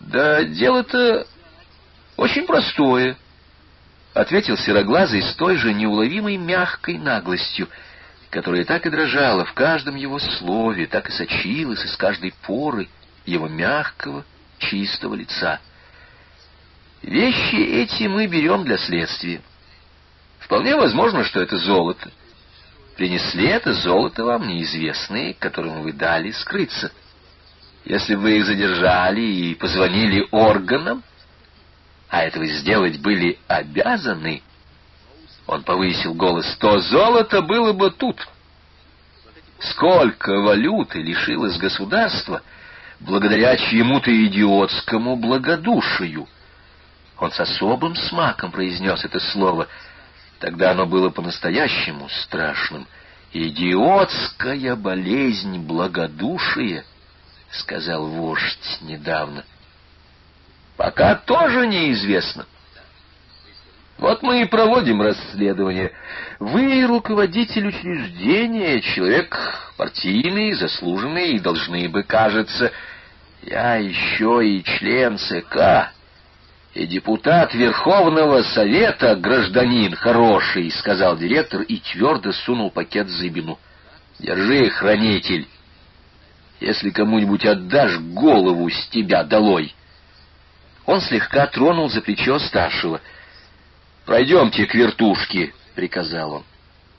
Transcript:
Да дело-то очень простое, — ответил Сероглазый с той же неуловимой мягкой наглостью, которая так и дрожала в каждом его слове, так и сочилась из каждой поры его мягкого, чистого лица. Вещи эти мы берем для следствия. Вполне возможно, что это золото. Принесли это золото вам неизвестные, которым вы дали скрыться. Если вы их задержали и позвонили органам, а этого сделать были обязаны, он повысил голос, то золото было бы тут. Сколько валюты лишилось государства благодаря чьему-то идиотскому благодушию. Он с особым смаком произнес это слово. Тогда оно было по-настоящему страшным. «Идиотская болезнь благодушия», — сказал вождь недавно. Пока тоже неизвестно. Вот мы и проводим расследование. Вы руководитель учреждения, человек партийный, заслуженный, и должны бы, кажется, я еще и член ЦК, и депутат Верховного Совета, гражданин хороший, — сказал директор и твердо сунул пакет Зыбину. — Держи, хранитель. Если кому-нибудь отдашь голову с тебя долой, — он слегка тронул за плечо старшего. «Пройдемте к вертушке», — приказал он.